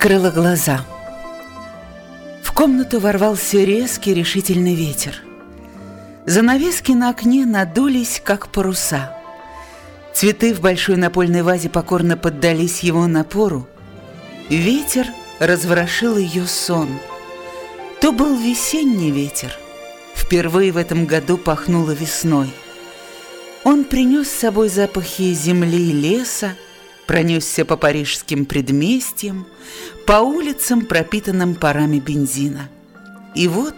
Открыла глаза. В комнату ворвался резкий решительный ветер. Занавески на окне надулись, как паруса. Цветы в большой напольной вазе покорно поддались его напору. Ветер разворошил ее сон. То был весенний ветер. Впервые в этом году пахнуло весной. Он принес с собой запахи земли и леса, пронесся по парижским предместьям, по улицам, пропитанным парами бензина. И вот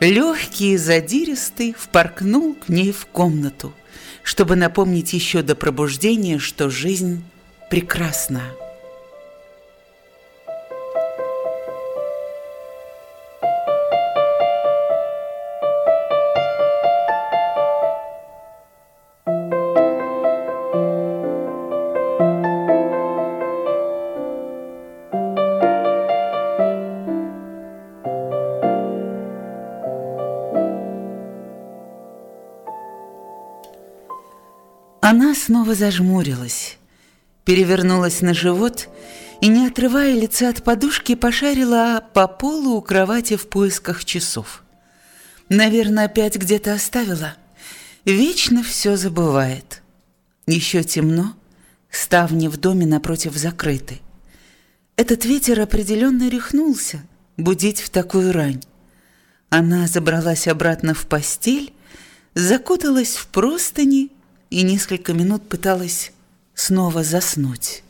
легкий и задиристый впоркнул к ней в комнату, чтобы напомнить еще до пробуждения, что жизнь прекрасна. Она снова зажмурилась, перевернулась на живот и, не отрывая лица от подушки, пошарила по полу у кровати в поисках часов. Наверное, опять где-то оставила. Вечно все забывает. Еще темно, ставни в доме напротив закрыты. Этот ветер определенно рехнулся будить в такую рань. Она забралась обратно в постель, закуталась в простыни и несколько минут пыталась снова заснуть.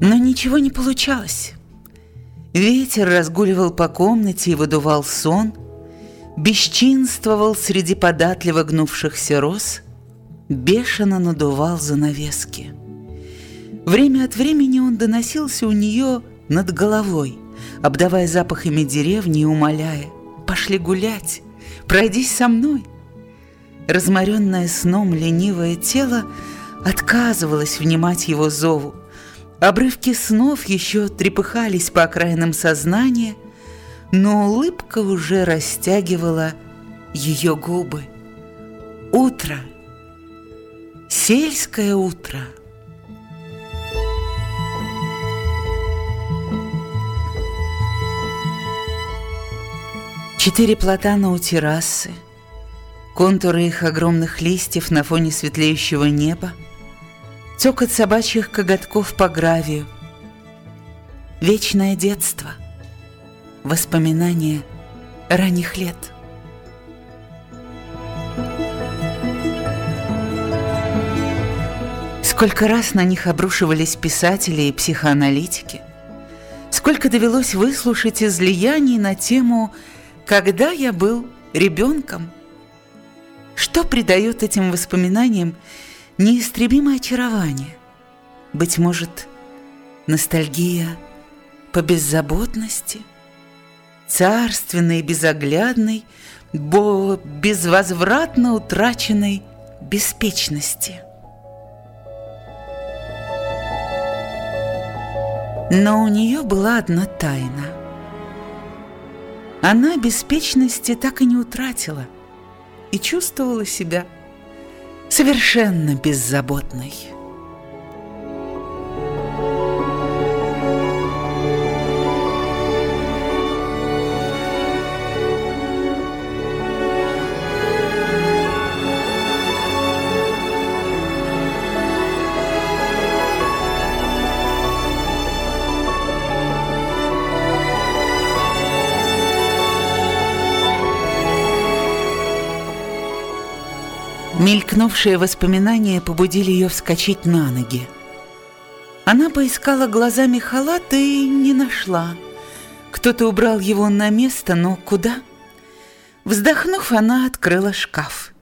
Но ничего не получалось. Ветер разгуливал по комнате и выдувал сон, бесчинствовал среди податливо гнувшихся роз, бешено надувал занавески. Время от времени он доносился у нее над головой, обдавая запахами деревни и умоляя «Пошли гулять, пройдись со мной». Разморенное сном ленивое тело отказывалось внимать его зову. Обрывки снов еще трепыхались по окраинам сознания, но улыбка уже растягивала ее губы. Утро, сельское утро — Четыре платана у террасы, контуры их огромных листьев на фоне светлеющего неба, цокот собачьих коготков по гравию, вечное детство, воспоминания ранних лет. Сколько раз на них обрушивались писатели и психоаналитики, сколько довелось выслушать излияний на тему когда я был ребенком. Что придает этим воспоминаниям неистребимое очарование? Быть может, ностальгия по беззаботности, царственной, безоглядной, бо безвозвратно утраченной беспечности. Но у нее была одна тайна – она беспечности так и не утратила и чувствовала себя совершенно беззаботной. Мелькнувшие воспоминания побудили ее вскочить на ноги. Она поискала глазами халат и не нашла. Кто-то убрал его на место, но куда? Вздохнув, она открыла шкаф.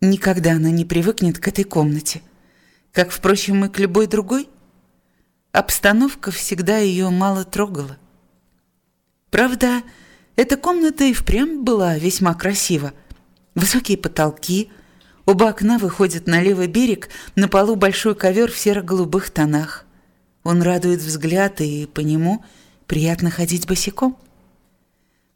Никогда она не привыкнет к этой комнате, как, впрочем, и к любой другой. Обстановка всегда ее мало трогала. Правда, эта комната и впрямь была весьма красива. Высокие потолки – Оба окна выходят на левый берег, на полу большой ковер в серо-голубых тонах. Он радует взгляд, и по нему приятно ходить босиком.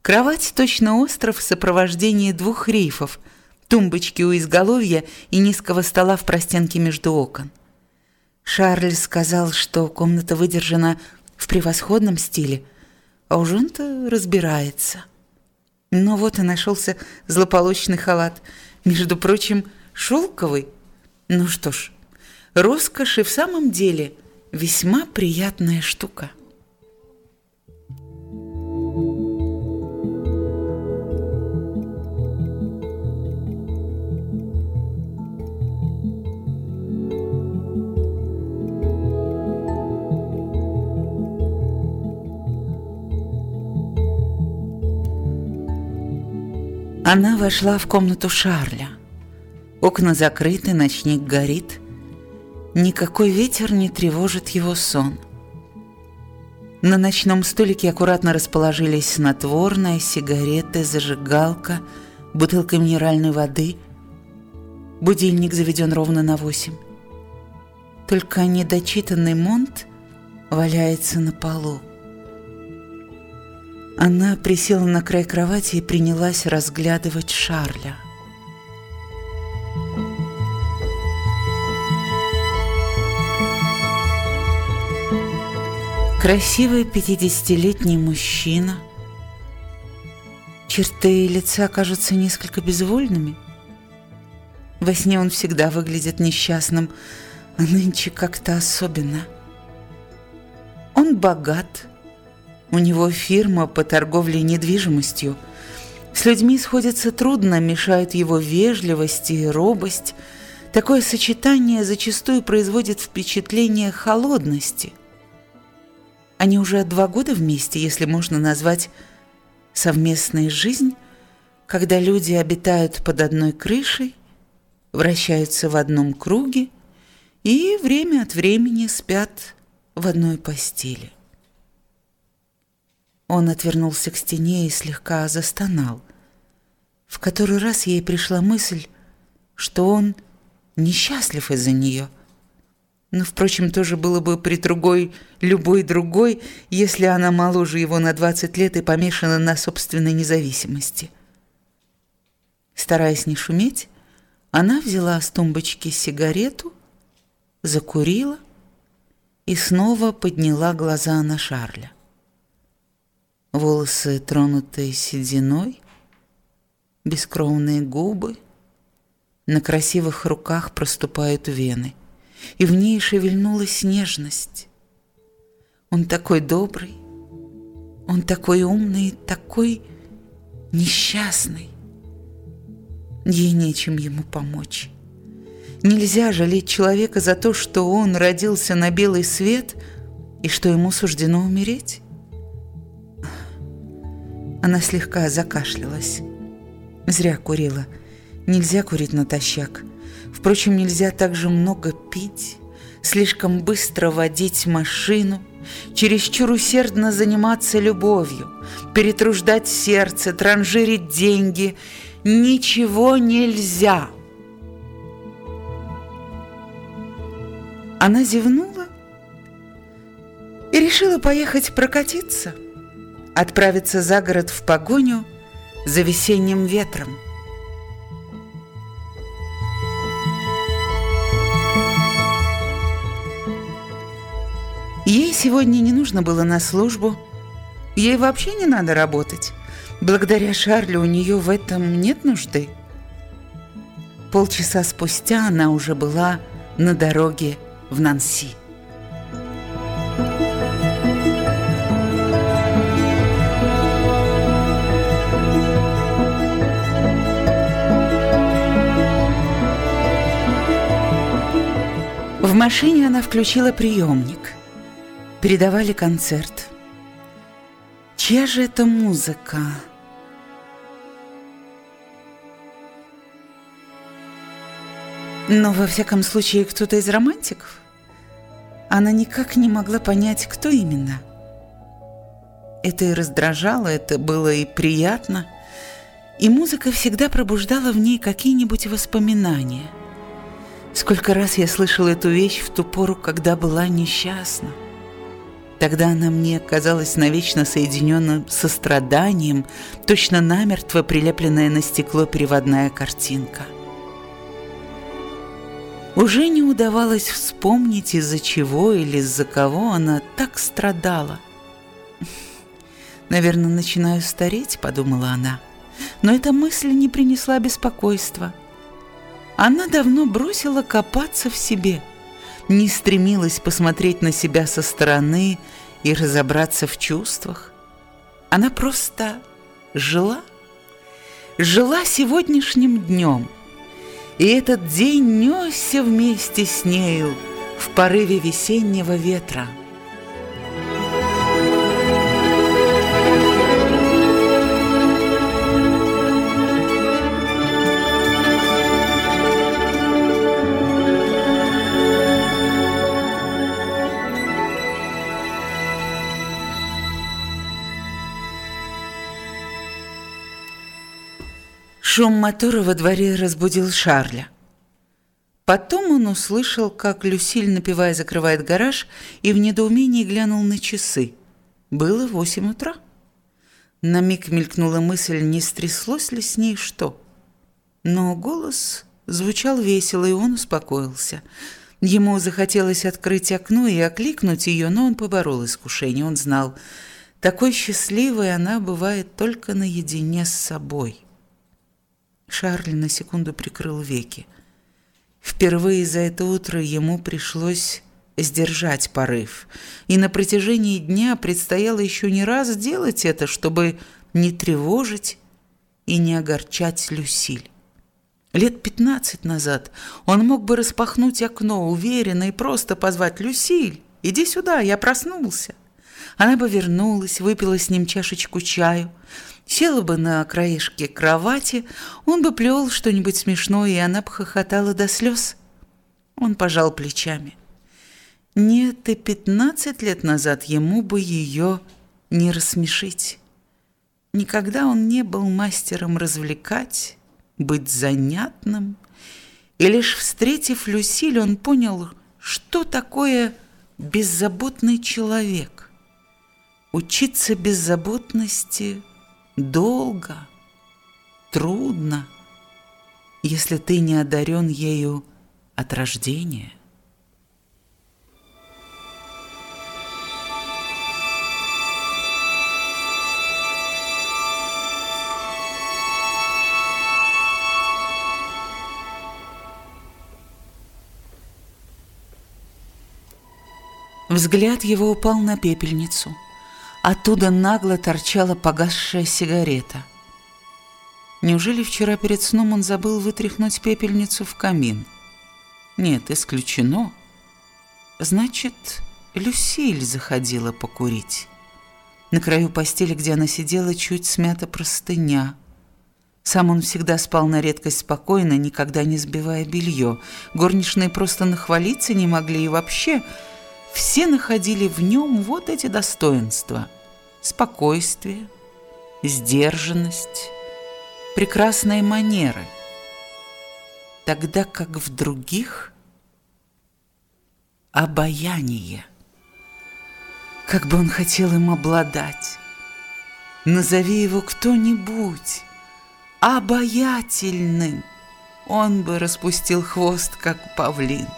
Кровать точно остров в сопровождении двух рейфов, тумбочки у изголовья и низкого стола в простенке между окон. Шарль сказал, что комната выдержана в превосходном стиле, а уж он-то разбирается. Но вот и нашелся злополучный халат, между прочим, шелковый. Ну что ж, роскошь и в самом деле весьма приятная штука. Она вошла в комнату Шарля. Окна закрыты, ночник горит. Никакой ветер не тревожит его сон. На ночном столике аккуратно расположились снотворное, сигареты, зажигалка, бутылка минеральной воды. Будильник заведен ровно на восемь. Только недочитанный монт валяется на полу. Она присела на край кровати и принялась разглядывать Шарля. Красивый пятидесятилетний мужчина. Черты лица кажутся несколько безвольными. Во сне он всегда выглядит несчастным, а нынче как-то особенно. Он богат, у него фирма по торговле недвижимостью. С людьми сходиться трудно, мешают его вежливость и робость. Такое сочетание зачастую производит впечатление холодности. Они уже два года вместе, если можно назвать совместной жизнь, когда люди обитают под одной крышей, вращаются в одном круге и время от времени спят в одной постели. Он отвернулся к стене и слегка застонал. В который раз ей пришла мысль, что он несчастлив из-за нее. Но, впрочем, тоже было бы при другой, любой другой, если она моложе его на 20 лет и помешана на собственной независимости. Стараясь не шуметь, она взяла с тумбочки сигарету, закурила и снова подняла глаза на Шарля волосы, тронутые сединой, бескровные губы, на красивых руках проступают вены, и в ней шевельнулась нежность. Он такой добрый, он такой умный, такой несчастный. Ей нечем ему помочь. Нельзя жалеть человека за то, что он родился на белый свет и что ему суждено умереть. Она слегка закашлялась. Зря курила. Нельзя курить натощак. Впрочем, нельзя также много пить, слишком быстро водить машину, чересчур усердно заниматься любовью, перетруждать сердце, транжирить деньги. Ничего нельзя. Она зевнула и решила поехать прокатиться – отправиться за город в погоню за весенним ветром. Ей сегодня не нужно было на службу. Ей вообще не надо работать. Благодаря Шарлю у нее в этом нет нужды. Полчаса спустя она уже была на дороге в Нанси. В машине она включила приемник. Передавали концерт. Чья же это музыка? Но, во всяком случае, кто-то из романтиков. Она никак не могла понять, кто именно. Это и раздражало, это было и приятно. И музыка всегда пробуждала в ней какие-нибудь воспоминания – Сколько раз я слышала эту вещь в ту пору, когда была несчастна. Тогда она мне казалась навечно соединенным со страданием, точно намертво прилепленная на стекло переводная картинка. Уже не удавалось вспомнить, из-за чего или из-за кого она так страдала. «Наверное, начинаю стареть», — подумала она. Но эта мысль не принесла беспокойства. Она давно бросила копаться в себе, не стремилась посмотреть на себя со стороны и разобраться в чувствах. Она просто жила, жила сегодняшним днем — и этот день несся вместе с нею в порыве весеннего ветра. Шум мотора во дворе разбудил Шарля. Потом он услышал, как Люсиль, напивая, закрывает гараж, и в недоумении глянул на часы. Было восемь утра. На миг мелькнула мысль, не стряслось ли с ней что. Но голос звучал весело, и он успокоился. Ему захотелось открыть окно и окликнуть ее, но он поборол искушение. Он знал, такой счастливой она бывает только наедине с собой. Шарль на секунду прикрыл веки. Впервые за это утро ему пришлось сдержать порыв, и на протяжении дня предстояло еще не раз сделать это, чтобы не тревожить и не огорчать Люсиль. Лет пятнадцать назад он мог бы распахнуть окно уверенно и просто позвать «Люсиль, иди сюда, я проснулся». Она бы вернулась, выпила с ним чашечку чаю, Села бы на краешке кровати, он бы плел что-нибудь смешное, и она бы хохотала до слез. Он пожал плечами. Нет, и пятнадцать лет назад ему бы ее не рассмешить. Никогда он не был мастером развлекать, быть занятным. И лишь встретив Люсиль, он понял, что такое беззаботный человек. Учиться беззаботности – долго, трудно, если ты не одарен ею от рождения. Взгляд его упал на пепельницу – Оттуда нагло торчала погасшая сигарета. Неужели вчера перед сном он забыл вытряхнуть пепельницу в камин? Нет, исключено. Значит, Люсиль заходила покурить. На краю постели, где она сидела, чуть смята простыня. Сам он всегда спал на редкость спокойно, никогда не сбивая белье. Горничные просто нахвалиться не могли и вообще все находили в нем вот эти достоинства. Спокойствие, сдержанность, прекрасные манеры. Тогда как в других – обаяние. Как бы он хотел им обладать. Назови его кто-нибудь обаятельным. Он бы распустил хвост, как павлин.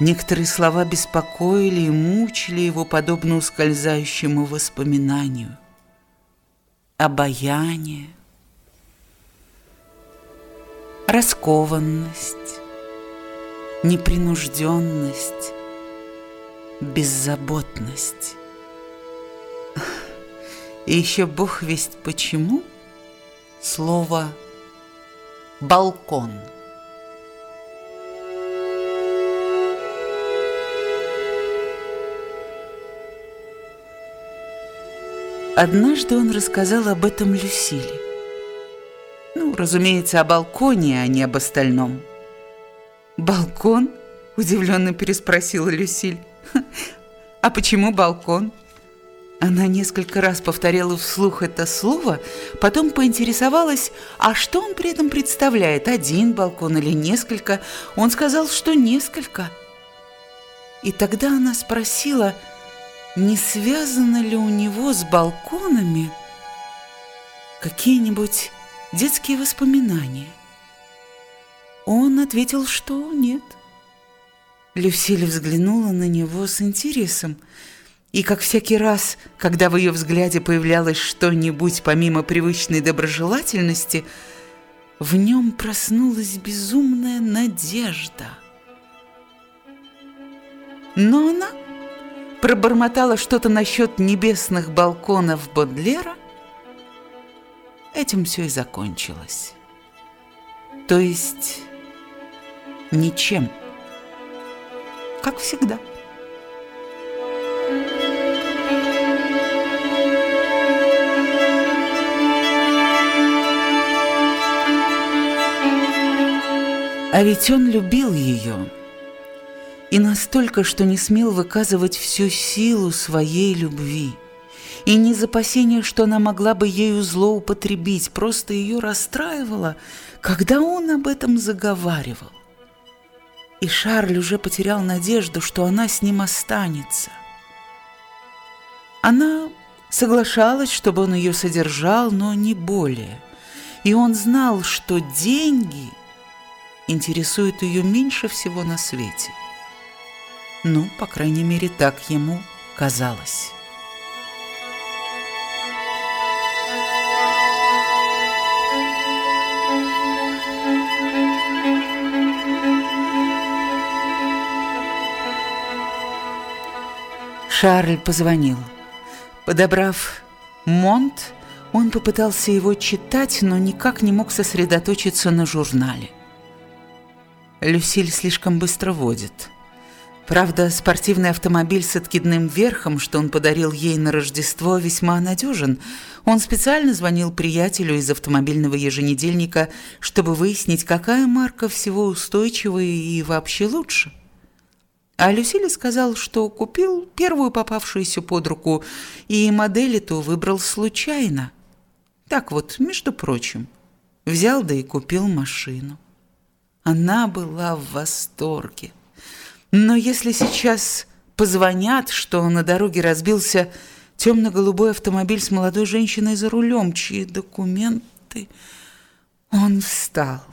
Некоторые слова беспокоили и мучили его, подобно ускользающему воспоминанию. Обаяние, раскованность, непринужденность, беззаботность. И еще бог весть почему слово «балкон». Однажды он рассказал об этом Люсиле. Ну, разумеется, о балконе, а не об остальном. «Балкон?» – удивленно переспросила Люсиль. «А почему балкон?» Она несколько раз повторяла вслух это слово, потом поинтересовалась, а что он при этом представляет, один балкон или несколько. Он сказал, что несколько. И тогда она спросила – не связаны ли у него с балконами какие-нибудь детские воспоминания. Он ответил, что нет. Люсиль взглянула на него с интересом, и, как всякий раз, когда в ее взгляде появлялось что-нибудь помимо привычной доброжелательности, в нем проснулась безумная надежда. Но она пробормотала что-то насчет небесных балконов Бодлера. Этим все и закончилось. То есть ничем. Как всегда. А ведь он любил ее. И настолько, что не смел выказывать всю силу своей любви. И не из опасения, что она могла бы ею злоупотребить, просто ее расстраивало, когда он об этом заговаривал. И Шарль уже потерял надежду, что она с ним останется. Она соглашалась, чтобы он ее содержал, но не более. И он знал, что деньги интересуют ее меньше всего на свете. Ну, по крайней мере, так ему казалось. Шарль позвонил. Подобрав «Монт», он попытался его читать, но никак не мог сосредоточиться на журнале. Люсиль слишком быстро водит. Правда, спортивный автомобиль с откидным верхом, что он подарил ей на Рождество, весьма надежен. Он специально звонил приятелю из автомобильного еженедельника, чтобы выяснить, какая марка всего устойчивая и вообще лучше. А Люсиле сказал, что купил первую попавшуюся под руку, и модель эту выбрал случайно. Так вот, между прочим, взял да и купил машину. Она была в восторге. Но если сейчас позвонят, что на дороге разбился темно-голубой автомобиль с молодой женщиной за рулем, чьи документы... Он встал.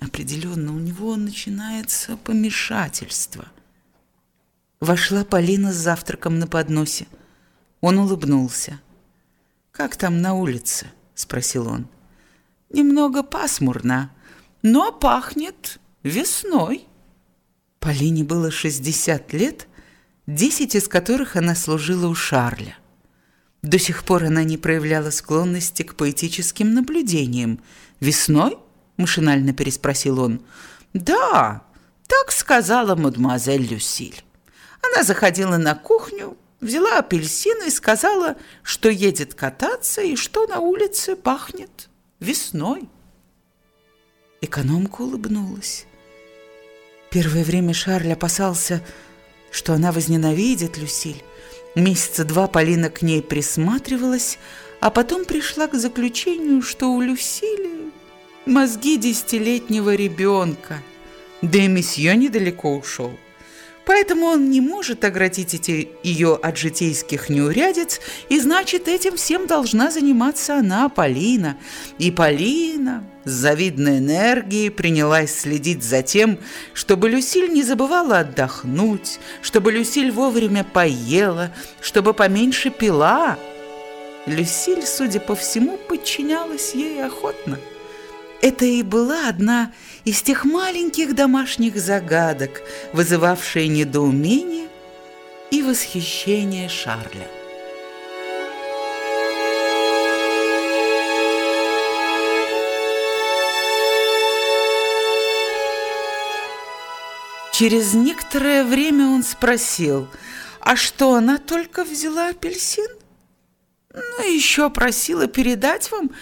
Определенно, у него начинается помешательство – Вошла Полина с завтраком на подносе. Он улыбнулся. «Как там на улице?» – спросил он. «Немного пасмурно, но пахнет весной». Полине было 60 лет, 10 из которых она служила у Шарля. До сих пор она не проявляла склонности к поэтическим наблюдениям. «Весной?» – машинально переспросил он. «Да, так сказала мадемуазель Люсиль». Она заходила на кухню, взяла апельсин и сказала, что едет кататься и что на улице пахнет весной. Экономка улыбнулась. Первое время Шарль опасался, что она возненавидит Люсиль. Месяца два Полина к ней присматривалась, а потом пришла к заключению, что у Люсили мозги десятилетнего ребенка. Да и месье недалеко ушел. Поэтому он не может оградить эти ее от житейских неурядиц, и значит, этим всем должна заниматься она, Полина. И Полина с завидной энергией принялась следить за тем, чтобы Люсиль не забывала отдохнуть, чтобы Люсиль вовремя поела, чтобы поменьше пила. Люсиль, судя по всему, подчинялась ей охотно. Это и была одна из тех маленьких домашних загадок, вызывавшая недоумение и восхищение Шарля. Через некоторое время он спросил, а что, она только взяла апельсин? Ну, еще просила передать вам,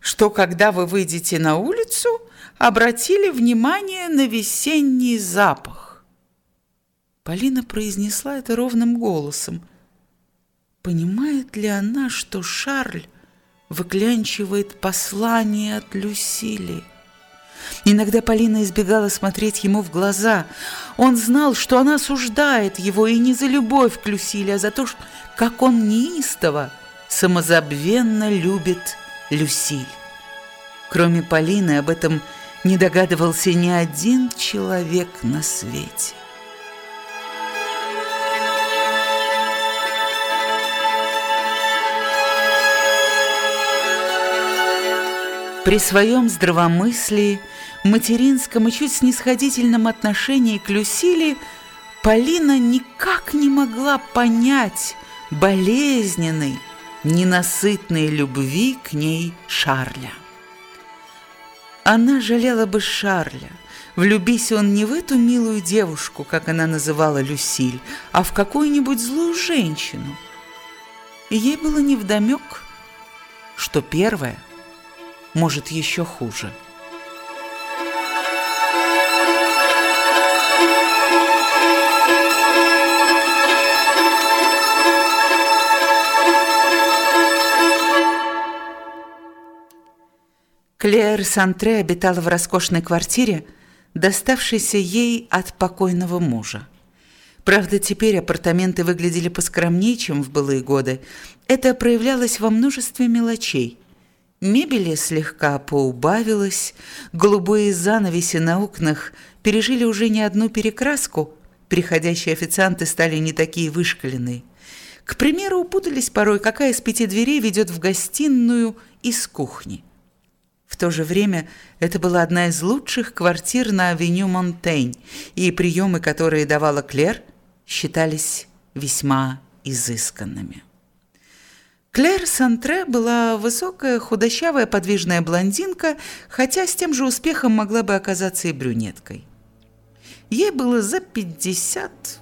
что когда вы выйдете на улицу, обратили внимание на весенний запах. Полина произнесла это ровным голосом. Понимает ли она, что Шарль выклянчивает послание от Люсили? Иногда Полина избегала смотреть ему в глаза. Он знал, что она осуждает его и не за любовь к Люсиле, а за то, как он неистово, самозабвенно любит Люсиль. Кроме Полины, об этом не догадывался ни один человек на свете. При своем здравомыслии, материнском и чуть снисходительном отношении к Люсиле Полина никак не могла понять болезненной, ненасытной любви к ней Шарля. Она жалела бы Шарля, влюбись он не в эту милую девушку, как она называла Люсиль, а в какую-нибудь злую женщину. Ей было невдомек, что первое может еще хуже. Клэр Сантре обитала в роскошной квартире, доставшейся ей от покойного мужа. Правда, теперь апартаменты выглядели поскромнее, чем в былые годы. Это проявлялось во множестве мелочей – Мебели слегка поубавилось, голубые занавеси на окнах пережили уже не одну перекраску, приходящие официанты стали не такие вышкаленные. К примеру, упутались порой, какая из пяти дверей ведет в гостиную из кухни. В то же время это была одна из лучших квартир на авеню Монтейн, и приемы, которые давала Клер, считались весьма изысканными. Клэр Сантре была высокая, худощавая, подвижная блондинка, хотя с тем же успехом могла бы оказаться и брюнеткой. Ей было за пятьдесят,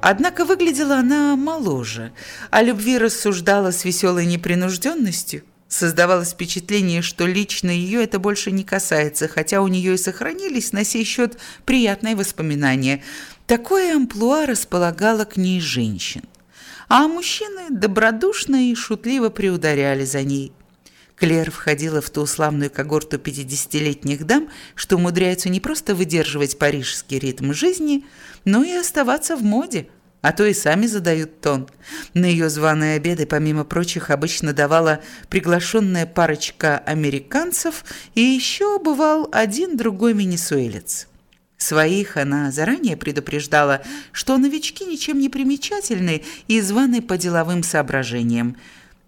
однако выглядела она моложе, о любви рассуждала с веселой непринужденностью. Создавалось впечатление, что лично ее это больше не касается, хотя у нее и сохранились на сей счет приятные воспоминания. Такое амплуа располагало к ней женщин а мужчины добродушно и шутливо приударяли за ней. Клер входила в ту славную когорту 50-летних дам, что умудряются не просто выдерживать парижский ритм жизни, но и оставаться в моде, а то и сами задают тон. На ее званые обеды, помимо прочих, обычно давала приглашенная парочка американцев и еще бывал один-другой венесуэлец. Своих она заранее предупреждала, что новички ничем не примечательны и званы по деловым соображениям.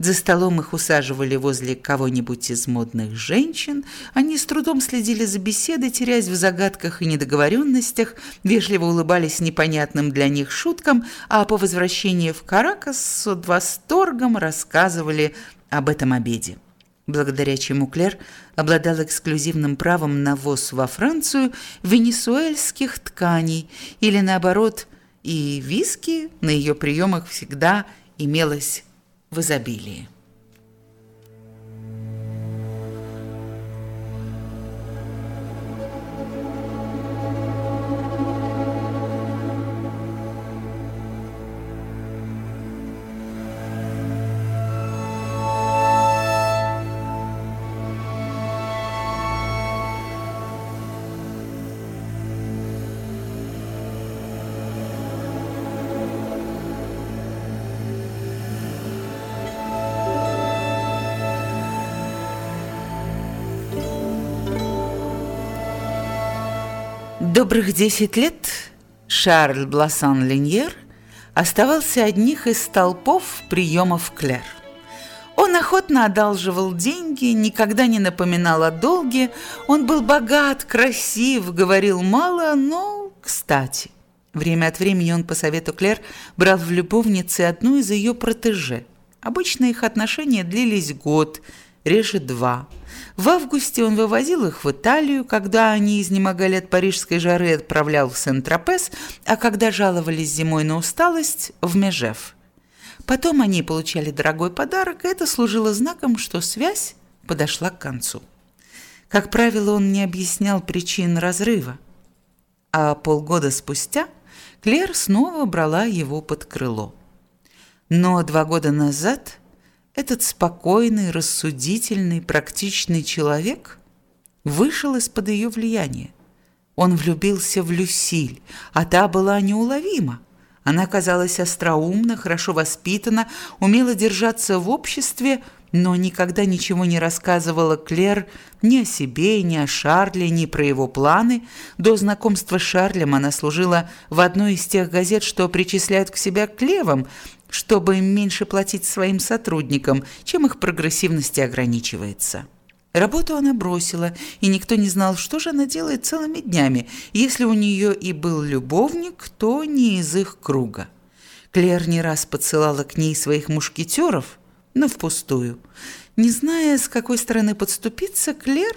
За столом их усаживали возле кого-нибудь из модных женщин. Они с трудом следили за беседой, теряясь в загадках и недоговоренностях, вежливо улыбались непонятным для них шуткам, а по возвращении в Каракас с восторгом рассказывали об этом обеде благодаря чему Клер обладал эксклюзивным правом на ввоз во Францию венесуэльских тканей или, наоборот, и виски на ее приемах всегда имелось в изобилии. Добрых десять лет Шарль Блассан-Линьер оставался одних из столпов приемов Клер. Он охотно одалживал деньги, никогда не напоминал о долге, он был богат, красив, говорил мало, но кстати. Время от времени он по совету Клер брал в любовнице одну из ее протеже. Обычно их отношения длились год, реже два – в августе он вывозил их в Италию, когда они изнемогали от парижской жары отправлял в Сент-Тропес, а когда жаловались зимой на усталость – в Межев. Потом они получали дорогой подарок, и это служило знаком, что связь подошла к концу. Как правило, он не объяснял причин разрыва. А полгода спустя Клер снова брала его под крыло. Но два года назад – этот спокойный, рассудительный, практичный человек вышел из-под ее влияния. Он влюбился в Люсиль, а та была неуловима. Она казалась остроумна, хорошо воспитана, умела держаться в обществе, но никогда ничего не рассказывала Клер ни о себе, ни о Шарле, ни про его планы. До знакомства с Шарлем она служила в одной из тех газет, что причисляют к себе к левым, чтобы меньше платить своим сотрудникам, чем их прогрессивности ограничивается. Работу она бросила, и никто не знал, что же она делает целыми днями. Если у нее и был любовник, то не из их круга. Клер не раз подсылала к ней своих мушкетеров, но впустую. Не зная, с какой стороны подступиться, Клер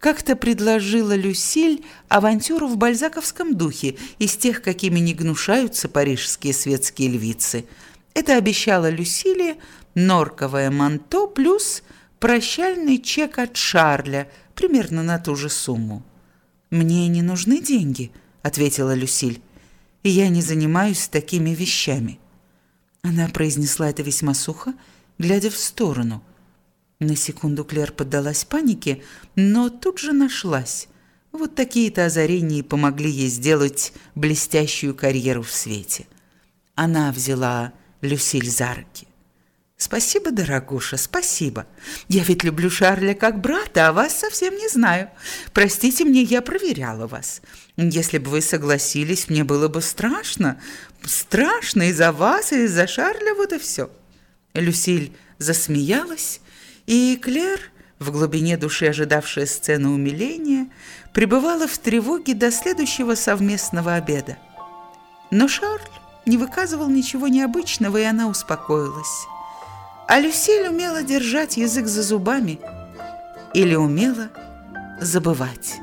как-то предложила Люсиль авантюру в бальзаковском духе, из тех, какими не гнушаются парижские светские львицы. Это обещало Люсиле норковое манто плюс прощальный чек от Шарля, примерно на ту же сумму. «Мне не нужны деньги», — ответила Люсиль, — «и я не занимаюсь такими вещами». Она произнесла это весьма сухо, глядя в сторону. На секунду Клер поддалась панике, но тут же нашлась. Вот такие-то озарения помогли ей сделать блестящую карьеру в свете. Она взяла Люсиль за руки. «Спасибо, дорогуша, спасибо. Я ведь люблю Шарля как брата, а вас совсем не знаю. Простите мне, я проверяла вас. Если бы вы согласились, мне было бы страшно. Страшно из-за вас и из-за Шарля, вот и все». Люсиль засмеялась, и Клер, в глубине души ожидавшая сцены умиления, пребывала в тревоге до следующего совместного обеда. Но Шарль не выказывал ничего необычного, и она успокоилась. А Люсиль умела держать язык за зубами или умела забывать.